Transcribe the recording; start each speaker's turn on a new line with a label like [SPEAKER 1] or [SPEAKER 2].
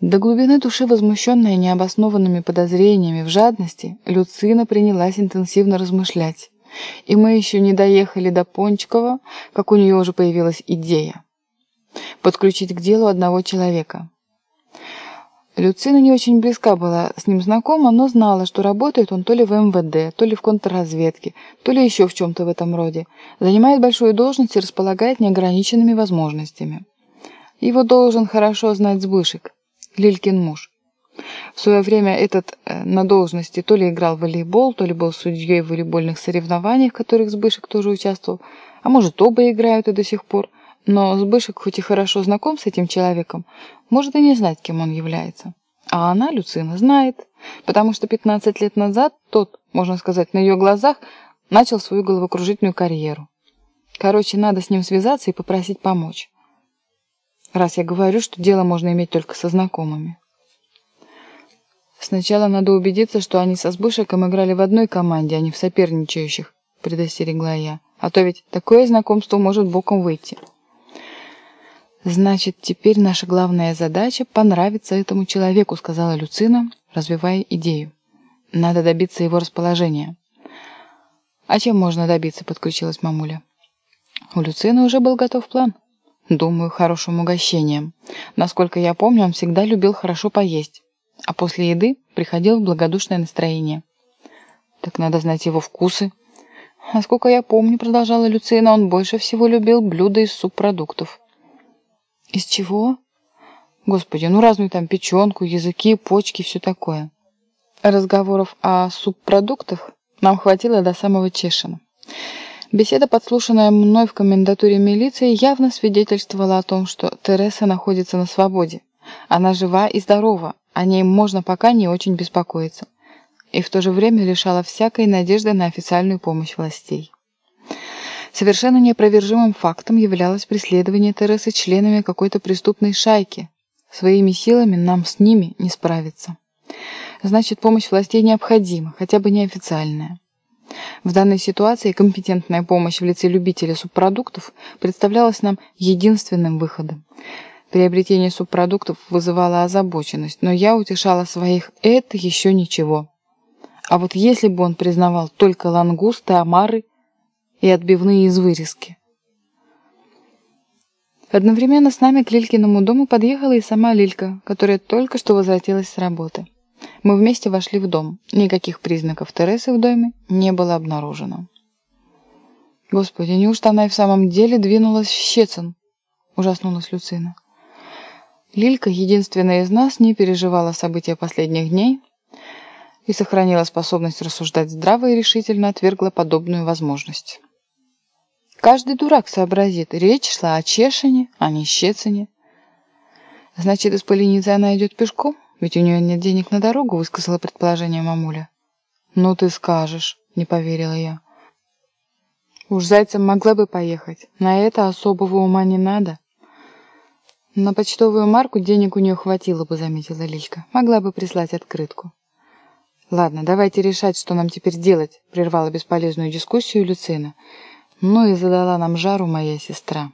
[SPEAKER 1] До глубины души, возмущенная необоснованными подозрениями в жадности, Люцина принялась интенсивно размышлять. И мы еще не доехали до Пончикова, как у нее уже появилась идея. Подключить к делу одного человека. Люцина не очень близка была с ним знакома, но знала, что работает он то ли в МВД, то ли в контрразведке, то ли еще в чем-то в этом роде. Занимает большую должность и располагает неограниченными возможностями. Его должен хорошо знать Збышек. Лилькин муж. В свое время этот э, на должности то ли играл в волейбол, то ли был судьей в волейбольных соревнованиях, в которых Сбышек тоже участвовал, а может оба играют и до сих пор. Но Сбышек, хоть и хорошо знаком с этим человеком, может и не знать, кем он является. А она, Люцина, знает, потому что 15 лет назад тот, можно сказать, на ее глазах начал свою головокружительную карьеру. Короче, надо с ним связаться и попросить помочь раз я говорю, что дело можно иметь только со знакомыми. Сначала надо убедиться, что они со Сбышиком играли в одной команде, а не в соперничающих, предостерегла я. А то ведь такое знакомство может боком выйти. «Значит, теперь наша главная задача — понравиться этому человеку», — сказала Люцина, развивая идею. «Надо добиться его расположения». «А чем можно добиться?» — подключилась мамуля. У Люцины уже был готов план. Думаю, хорошим угощением. Насколько я помню, он всегда любил хорошо поесть. А после еды приходил в благодушное настроение. Так надо знать его вкусы. Насколько я помню, продолжала Люцина, он больше всего любил блюда из субпродуктов. Из чего? Господи, ну разную там печенку, языки, почки, все такое. Разговоров о субпродуктах нам хватило до самого Чешина. Беседа, подслушанная мной в комендатуре милиции, явно свидетельствовала о том, что Тереса находится на свободе. Она жива и здорова, о ней можно пока не очень беспокоиться. И в то же время лишала всякой надежды на официальную помощь властей. Совершенно неопровержимым фактом являлось преследование Тересы членами какой-то преступной шайки. Своими силами нам с ними не справиться. Значит, помощь властей необходима, хотя бы неофициальная. В данной ситуации компетентная помощь в лице любителя субпродуктов представлялась нам единственным выходом. Приобретение субпродуктов вызывало озабоченность, но я утешала своих «это еще ничего». А вот если бы он признавал только лангусты, омары и отбивные из вырезки. Одновременно с нами к Лилькиному дому подъехала и сама Лилька, которая только что возвратилась с работы. Мы вместе вошли в дом. Никаких признаков Тересы в доме не было обнаружено. «Господи, неужто она и в самом деле двинулась в Щецин?» – ужаснулась Люцина. Лилька, единственная из нас, не переживала события последних дней и сохранила способность рассуждать здраво и решительно отвергла подобную возможность. Каждый дурак сообразит, речь шла о Чешине, а не Щецине. Значит, из Поленицы она идет пешком? Ведь у нее нет денег на дорогу, высказала предположение мамуля. Ну ты скажешь, не поверила я. Уж зайцем могла бы поехать. На это особого ума не надо. На почтовую марку денег у нее хватило бы, заметила Лилька. Могла бы прислать открытку. «Ладно, давайте решать, что нам теперь делать», — прервала бесполезную дискуссию Люцина. Ну и задала нам жару моя сестра.